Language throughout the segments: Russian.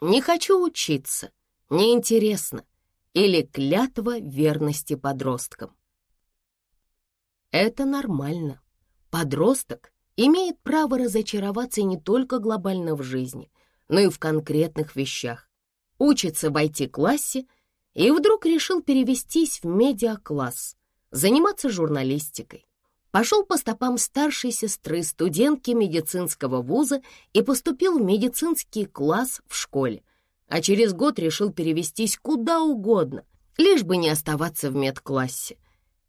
«Не хочу учиться, неинтересно» или «клятва верности подросткам». Это нормально. Подросток имеет право разочароваться не только глобально в жизни, но и в конкретных вещах. Учится в IT-классе и вдруг решил перевестись в медиакласс, заниматься журналистикой. Пошел по стопам старшей сестры, студентки медицинского вуза и поступил в медицинский класс в школе, а через год решил перевестись куда угодно, лишь бы не оставаться в медклассе.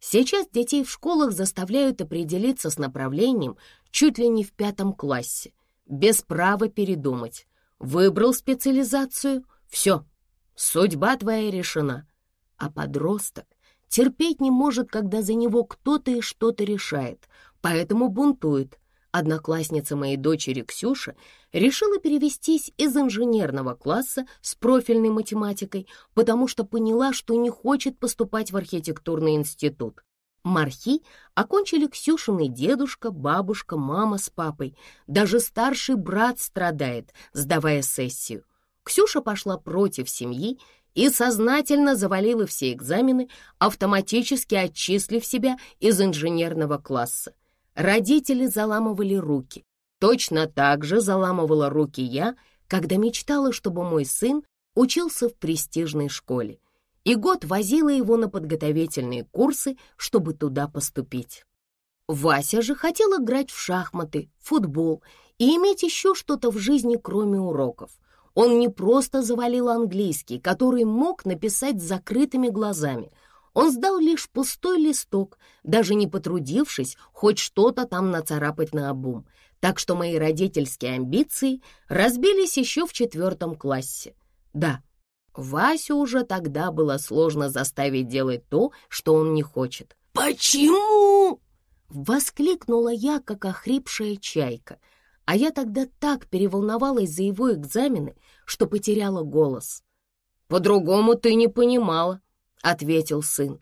Сейчас детей в школах заставляют определиться с направлением чуть ли не в пятом классе, без права передумать. Выбрал специализацию — все, судьба твоя решена. А подросток терпеть не может, когда за него кто-то и что-то решает, поэтому бунтует. Одноклассница моей дочери Ксюша решила перевестись из инженерного класса с профильной математикой, потому что поняла, что не хочет поступать в архитектурный институт. Мархи окончили Ксюшины дедушка, бабушка, мама с папой. Даже старший брат страдает, сдавая сессию. Ксюша пошла против семьи и сознательно завалила все экзамены, автоматически отчислив себя из инженерного класса. Родители заламывали руки. Точно так же заламывала руки я, когда мечтала, чтобы мой сын учился в престижной школе и год возила его на подготовительные курсы, чтобы туда поступить. Вася же хотел играть в шахматы, футбол и иметь еще что-то в жизни, кроме уроков. Он не просто завалил английский, который мог написать с закрытыми глазами. Он сдал лишь пустой листок, даже не потрудившись хоть что-то там нацарапать на обум. Так что мои родительские амбиции разбились еще в четвертом классе. Да, Васю уже тогда было сложно заставить делать то, что он не хочет. «Почему?» — воскликнула я, как охрипшая чайка. А я тогда так переволновалась за его экзамены, что потеряла голос. «По-другому ты не понимала», — ответил сын.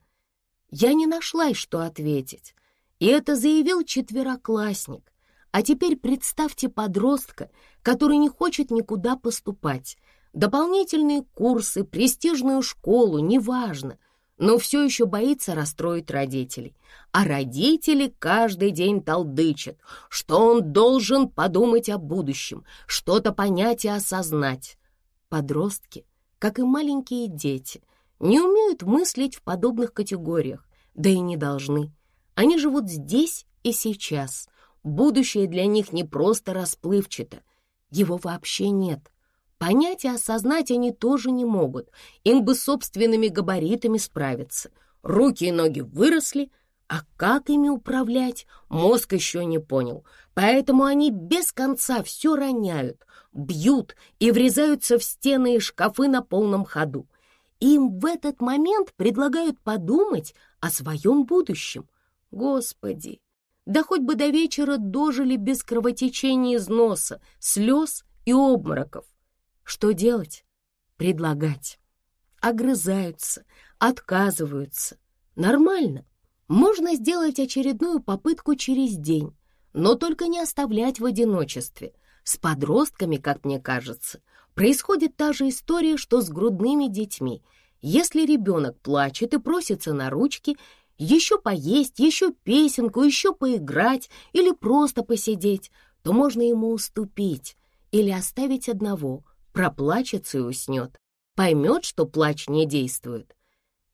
Я не нашла, что ответить, и это заявил четвероклассник. А теперь представьте подростка, который не хочет никуда поступать, дополнительные курсы, престижную школу, неважно, но все еще боится расстроить родителей. А родители каждый день толдычат, что он должен подумать о будущем, что-то понять и осознать. Подростки, как и маленькие дети, не умеют мыслить в подобных категориях, да и не должны. Они живут здесь и сейчас. Будущее для них не просто расплывчато, его вообще нет. Понять и осознать они тоже не могут, им бы собственными габаритами справиться. Руки и ноги выросли, а как ими управлять, мозг еще не понял. Поэтому они без конца все роняют, бьют и врезаются в стены и шкафы на полном ходу. Им в этот момент предлагают подумать о своем будущем. Господи, да хоть бы до вечера дожили без кровотечения из носа, слез и обмороков. Что делать? Предлагать. Огрызаются, отказываются. Нормально. Можно сделать очередную попытку через день, но только не оставлять в одиночестве. С подростками, как мне кажется, происходит та же история, что с грудными детьми. Если ребенок плачет и просится на ручки, еще поесть, еще песенку, еще поиграть или просто посидеть, то можно ему уступить или оставить одного — проплачется и уснет, поймет, что плач не действует.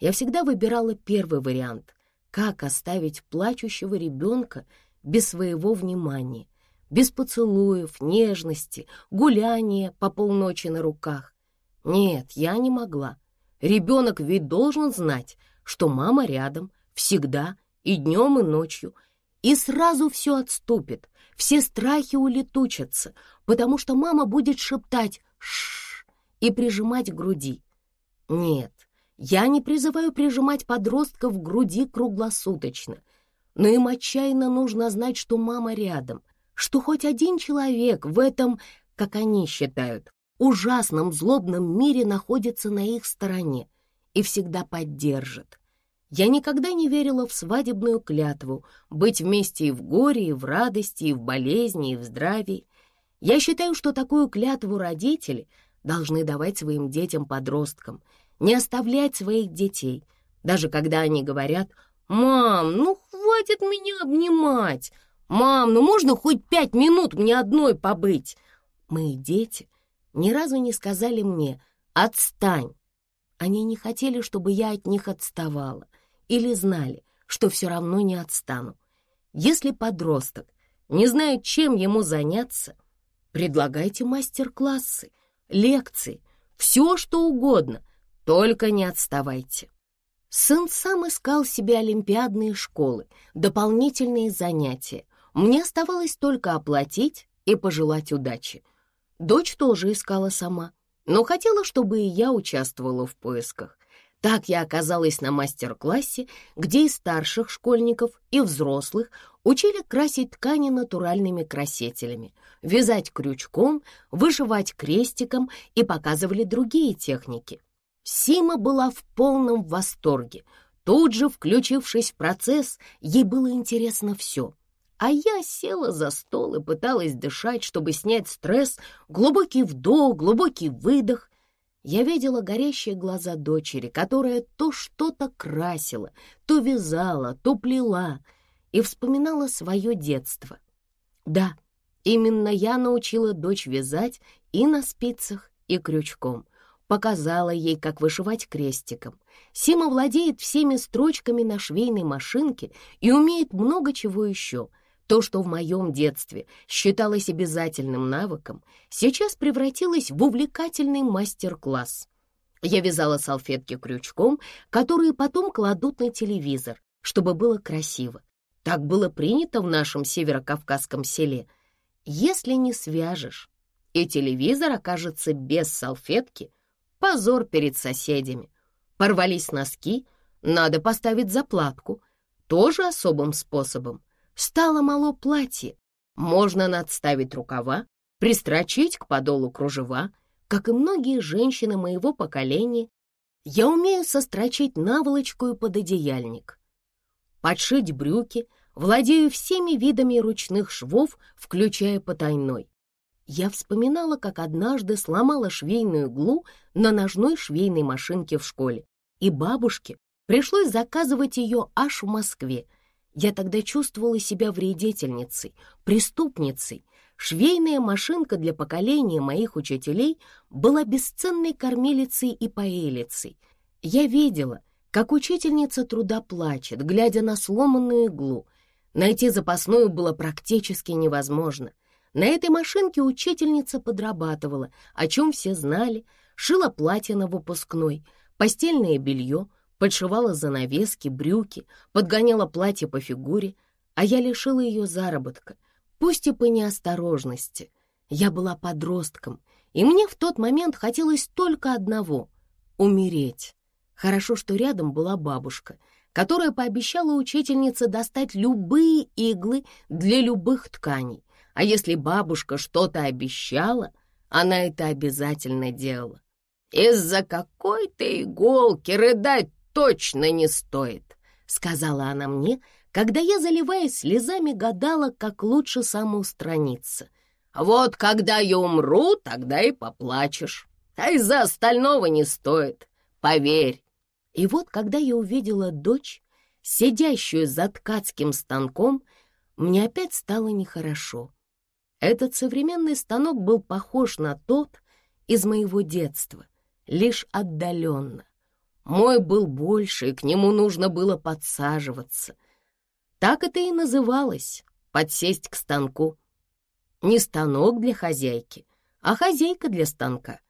Я всегда выбирала первый вариант — как оставить плачущего ребенка без своего внимания, без поцелуев, нежности, гуляния по полночи на руках. Нет, я не могла. Ребенок ведь должен знать, что мама рядом, всегда, и днем, и ночью, и сразу все отступит, все страхи улетучатся, потому что мама будет шептать ш и прижимать к груди. Нет, я не призываю прижимать подростка в груди круглосуточно, но им отчаянно нужно знать, что мама рядом, что хоть один человек в этом, как они считают, ужасном злобном мире находится на их стороне и всегда поддержит. Я никогда не верила в свадебную клятву быть вместе и в горе, и в радости, и в болезни, и в здравии. Я считаю, что такую клятву родители должны давать своим детям-подросткам, не оставлять своих детей, даже когда они говорят «Мам, ну хватит меня обнимать! Мам, ну можно хоть пять минут мне одной побыть?» Мои дети ни разу не сказали мне «Отстань!» Они не хотели, чтобы я от них отставала, или знали, что все равно не отстану. Если подросток не знает, чем ему заняться, предлагайте мастер-классы, лекции, все что угодно, только не отставайте. Сын сам искал себе олимпиадные школы, дополнительные занятия. Мне оставалось только оплатить и пожелать удачи. Дочь тоже искала сама, но хотела, чтобы и я участвовала в поисках. Так я оказалась на мастер-классе, где и старших школьников, и взрослых учили красить ткани натуральными красителями, вязать крючком, вышивать крестиком и показывали другие техники. Сима была в полном восторге. Тут же, включившись в процесс, ей было интересно все. А я села за стол и пыталась дышать, чтобы снять стресс, глубокий вдох, глубокий выдох. Я видела горящие глаза дочери, которая то что-то красила, то вязала, то плела, и вспоминала свое детство. Да, именно я научила дочь вязать и на спицах, и крючком. Показала ей, как вышивать крестиком. Сима владеет всеми строчками на швейной машинке и умеет много чего еще — то, что в моем детстве считалось обязательным навыком, сейчас превратилось в увлекательный мастер-класс. Я вязала салфетки крючком, которые потом кладут на телевизор, чтобы было красиво. Так было принято в нашем северокавказском селе. Если не свяжешь, и телевизор окажется без салфетки, позор перед соседями. Порвались носки, надо поставить заплатку, тоже особым способом. Стало мало платье. Можно надставить рукава, пристрочить к подолу кружева. Как и многие женщины моего поколения, я умею сострочить наволочку и пододеяльник. Подшить брюки, владею всеми видами ручных швов, включая потайной. Я вспоминала, как однажды сломала швейную иглу на ножной швейной машинке в школе, и бабушке пришлось заказывать ее аж в Москве — я тогда чувствовала себя вредительницей, преступницей. Швейная машинка для поколения моих учителей была бесценной кормилицей и поэлицей. Я видела, как учительница труда плачет, глядя на сломанную иглу. Найти запасную было практически невозможно. На этой машинке учительница подрабатывала, о чем все знали, шила платье на выпускной, постельное белье — подшивала занавески, брюки, подгоняла платье по фигуре, а я лишила ее заработка, пусть и по неосторожности. Я была подростком, и мне в тот момент хотелось только одного — умереть. Хорошо, что рядом была бабушка, которая пообещала учительнице достать любые иглы для любых тканей, а если бабушка что-то обещала, она это обязательно делала. «Из-за какой-то иголки рыдать точно не стоит», — сказала она мне, когда я, заливаясь слезами, гадала, как лучше самоустраниться. «Вот когда я умру, тогда и поплачешь. А из-за остального не стоит, поверь». И вот, когда я увидела дочь, сидящую за ткацким станком, мне опять стало нехорошо. Этот современный станок был похож на тот из моего детства, лишь отдаленно. Мой был больше, и к нему нужно было подсаживаться. Так это и называлось — подсесть к станку. Не станок для хозяйки, а хозяйка для станка.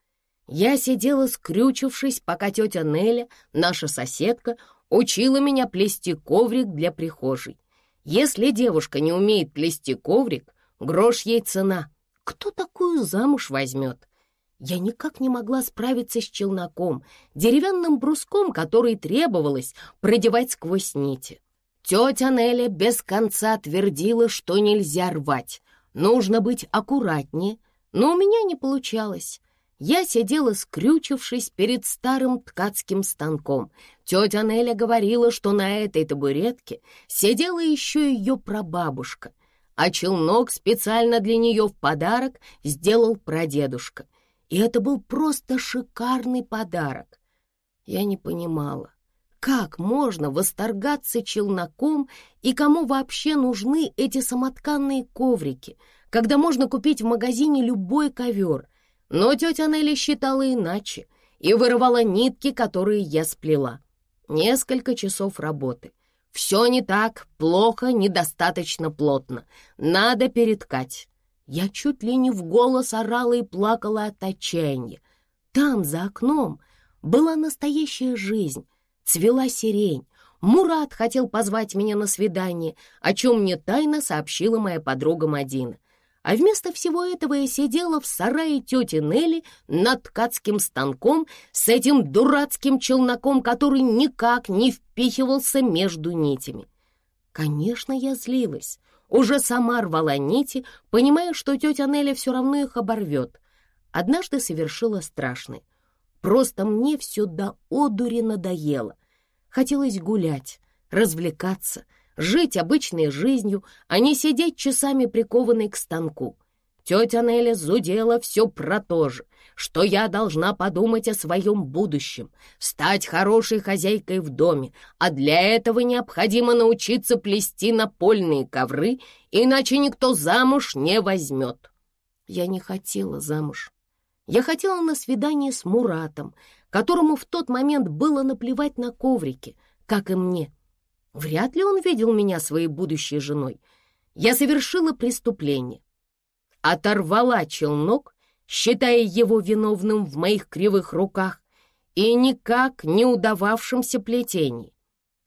Я сидела скрючившись, пока тетя Неля, наша соседка, учила меня плести коврик для прихожей. Если девушка не умеет плести коврик, грош ей цена. Кто такую замуж возьмет? Я никак не могла справиться с челноком, деревянным бруском, который требовалось продевать сквозь нити. Тетя Неля без конца твердила, что нельзя рвать, нужно быть аккуратнее, но у меня не получалось. Я сидела, скрючившись перед старым ткацким станком. Тетя Неля говорила, что на этой табуретке сидела еще ее прабабушка, а челнок специально для нее в подарок сделал прадедушка — и это был просто шикарный подарок. Я не понимала, как можно восторгаться челноком и кому вообще нужны эти самотканные коврики, когда можно купить в магазине любой ковер. Но тетя Нелли считала иначе и вырывала нитки, которые я сплела. Несколько часов работы. Все не так, плохо, недостаточно плотно. Надо переткать. Я чуть ли не в голос орала и плакала от отчаяния. Там, за окном, была настоящая жизнь, цвела сирень. Мурат хотел позвать меня на свидание, о чем мне тайно сообщила моя подруга Мадина. А вместо всего этого я сидела в сарае тети Нелли над ткацким станком с этим дурацким челноком, который никак не впихивался между нитями. Конечно, я злилась. Уже сама рвала нити, понимая, что тетя Нелли все равно их оборвет. Однажды совершила страшное. Просто мне все до одури надоело. Хотелось гулять, развлекаться, жить обычной жизнью, а не сидеть часами прикованной к станку. Тетя Неля зудела все про то же, что я должна подумать о своем будущем, стать хорошей хозяйкой в доме, а для этого необходимо научиться плести напольные ковры, иначе никто замуж не возьмет. Я не хотела замуж. Я хотела на свидание с Муратом, которому в тот момент было наплевать на коврики, как и мне. Вряд ли он видел меня своей будущей женой. Я совершила преступление. Оторвала челнок, считая его виновным в моих кривых руках и никак не удававшемся плетении.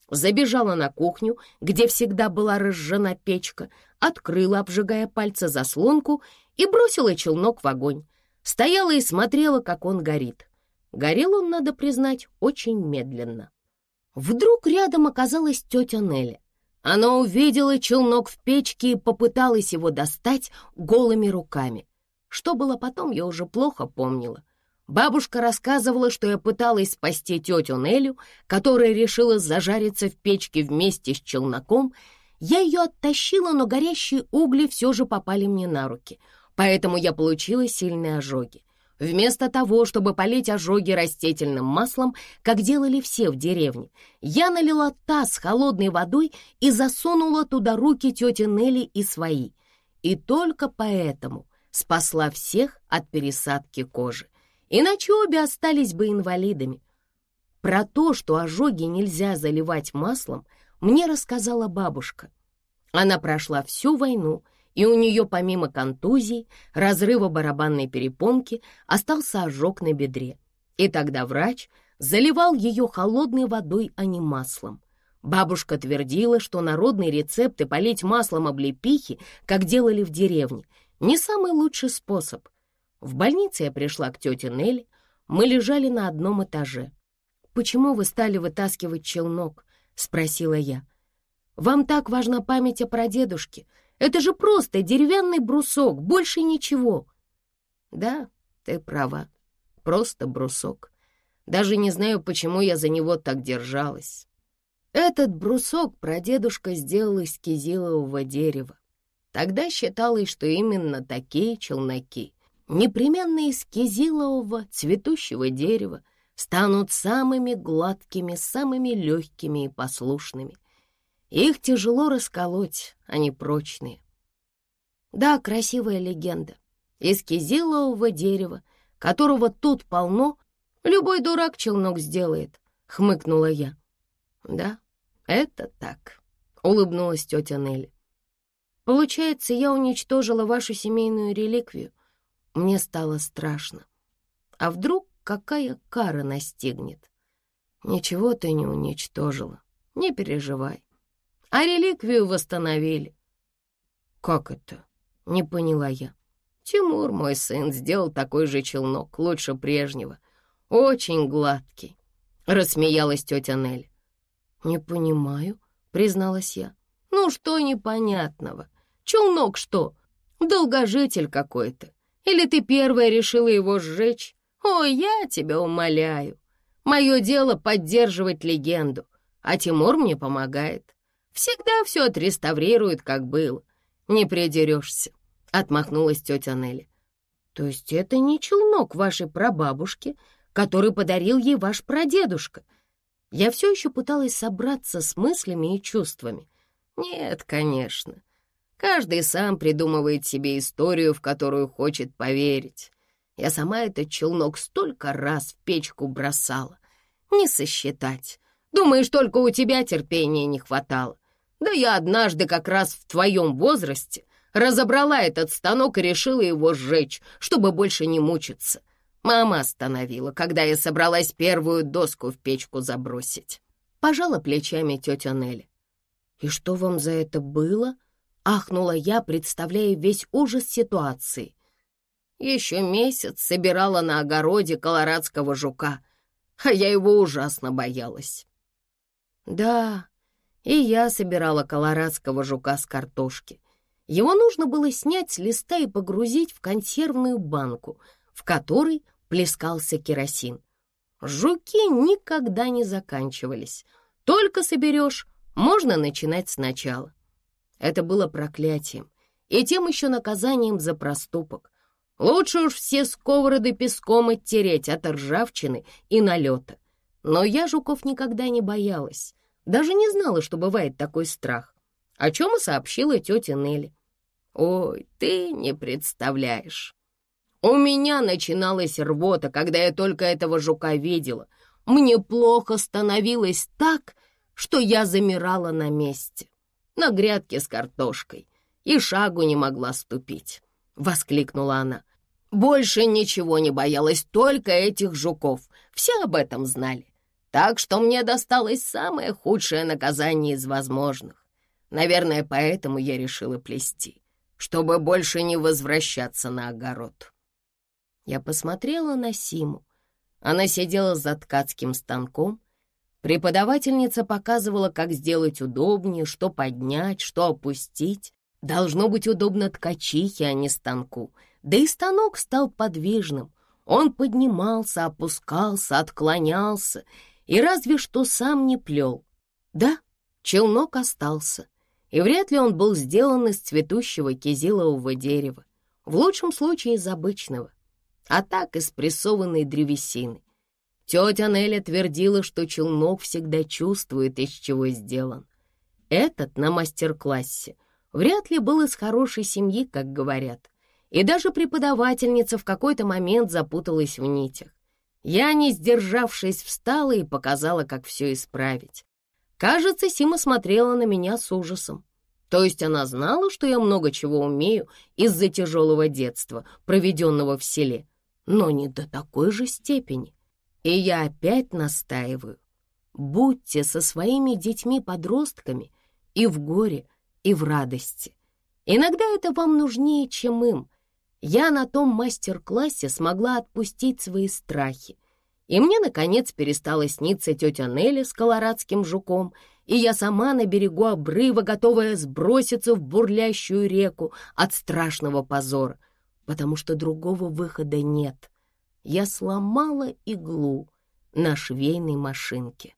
Забежала на кухню, где всегда была разжжена печка, открыла, обжигая пальцы заслонку, и бросила челнок в огонь. Стояла и смотрела, как он горит. Горел он, надо признать, очень медленно. Вдруг рядом оказалась тетя Нелли. Она увидела челнок в печке и попыталась его достать голыми руками. Что было потом, я уже плохо помнила. Бабушка рассказывала, что я пыталась спасти тетю Нелю, которая решила зажариться в печке вместе с челноком. Я ее оттащила, но горящие угли все же попали мне на руки — поэтому я получила сильные ожоги. Вместо того, чтобы полить ожоги растительным маслом, как делали все в деревне, я налила таз холодной водой и засунула туда руки тети Нелли и свои. И только поэтому спасла всех от пересадки кожи. Иначе обе остались бы инвалидами. Про то, что ожоги нельзя заливать маслом, мне рассказала бабушка. Она прошла всю войну и у нее помимо контузий, разрыва барабанной перепонки, остался ожог на бедре. И тогда врач заливал ее холодной водой, а не маслом. Бабушка твердила, что народные рецепты полить маслом облепихи, как делали в деревне, не самый лучший способ. В больнице я пришла к тете Нелли, мы лежали на одном этаже. «Почему вы стали вытаскивать челнок?» — спросила я. «Вам так важна память о прадедушке», это же просто деревянный брусок, больше ничего. Да, ты права, просто брусок. Даже не знаю, почему я за него так держалась. Этот брусок прадедушка сделал из кизилового дерева. Тогда считалось, что именно такие челноки, непременно из кизилового цветущего дерева, станут самыми гладкими, самыми легкими и послушными. Их тяжело расколоть, они прочные. Да, красивая легенда. Из кизилового дерева, которого тут полно, любой дурак челнок сделает, — хмыкнула я. Да, это так, — улыбнулась тетя Нелли. Получается, я уничтожила вашу семейную реликвию. Мне стало страшно. А вдруг какая кара настигнет? Ничего ты не уничтожила, не переживай а реликвию восстановили. «Как это?» — не поняла я. «Тимур, мой сын, сделал такой же челнок, лучше прежнего. Очень гладкий», — рассмеялась тетя Нель. «Не понимаю», — призналась я. «Ну что непонятного? Челнок что? Долгожитель какой-то. Или ты первая решила его сжечь? Ой, я тебя умоляю. Мое дело поддерживать легенду, а Тимур мне помогает. Всегда все отреставрируют, как было. Не придерешься», — отмахнулась тетя Нелли. То есть это не челнок вашей прабабушки, который подарил ей ваш прадедушка? Я все еще пыталась собраться с мыслями и чувствами. Нет, конечно. Каждый сам придумывает себе историю, в которую хочет поверить. Я сама этот челнок столько раз в печку бросала. Не сосчитать. Думаешь, только у тебя терпения не хватало. Да я однажды как раз в твоем возрасте разобрала этот станок и решила его сжечь, чтобы больше не мучиться. Мама остановила, когда я собралась первую доску в печку забросить. Пожала плечами тетя Нелли. «И что вам за это было?» — ахнула я, представляя весь ужас ситуации. Еще месяц собирала на огороде колорадского жука, а я его ужасно боялась. Да, и я собирала колорадского жука с картошки. Его нужно было снять с листа и погрузить в консервную банку, в которой плескался керосин. Жуки никогда не заканчивались. Только соберешь, можно начинать сначала. Это было проклятием и тем еще наказанием за проступок. Лучше уж все сковороды песком оттереть от ржавчины и налета. Но я жуков никогда не боялась, даже не знала, что бывает такой страх, о чем и сообщила тетя Нелли. «Ой, ты не представляешь. У меня начиналась рвота, когда я только этого жука видела. Мне плохо становилось так, что я замирала на месте, на грядке с картошкой, и шагу не могла ступить», — воскликнула она. «Больше ничего не боялась, только этих жуков. Все об этом знали. Так что мне досталось самое худшее наказание из возможных. Наверное, поэтому я решила плести, чтобы больше не возвращаться на огород». Я посмотрела на Симу. Она сидела за ткацким станком, Преподавательница показывала, как сделать удобнее, что поднять, что опустить. Должно быть удобно ткачихе, а не станку. Да и станок стал подвижным. Он поднимался, опускался, отклонялся и разве что сам не плел. Да, челнок остался, и вряд ли он был сделан из цветущего кизилового дерева, в лучшем случае из обычного, а так из прессованной древесины. Тетя Неля твердила, что челнок всегда чувствует, из чего сделан. Этот на мастер-классе вряд ли был из хорошей семьи, как говорят. И даже преподавательница в какой-то момент запуталась в нитях. Я, не сдержавшись, встала и показала, как все исправить. Кажется, Сима смотрела на меня с ужасом. То есть она знала, что я много чего умею из-за тяжелого детства, проведенного в селе, но не до такой же степени. И я опять настаиваю. Будьте со своими детьми-подростками и в горе, и в радости. Иногда это вам нужнее, чем им. Я на том мастер-классе смогла отпустить свои страхи. И мне, наконец, перестала сниться тетя Нелли с колорадским жуком, и я сама на берегу обрыва, готовая сброситься в бурлящую реку от страшного позора, потому что другого выхода нет я сломала иглу на швейной машинке.